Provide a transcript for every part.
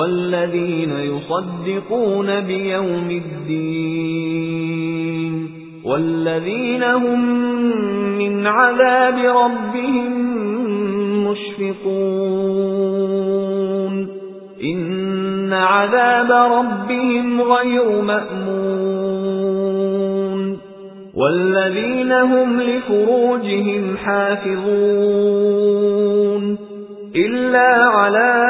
والذين يصدقون بيوم الدين والذين هم من عذاب ربهم مشفقون. إن عذاب ربهم غير مأمون. والذين هم لفروجهم حافظون. إلا على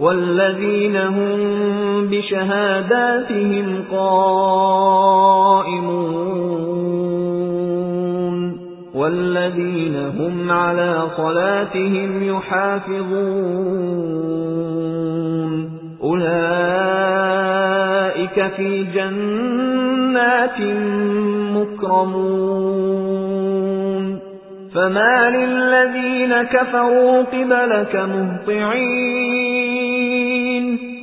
والذين هم بشهاداتهم قائمون والذين هم على صلاتهم يحافظون أولئك في جنات مكرمون فما للذين كفروا قبلك مهطعين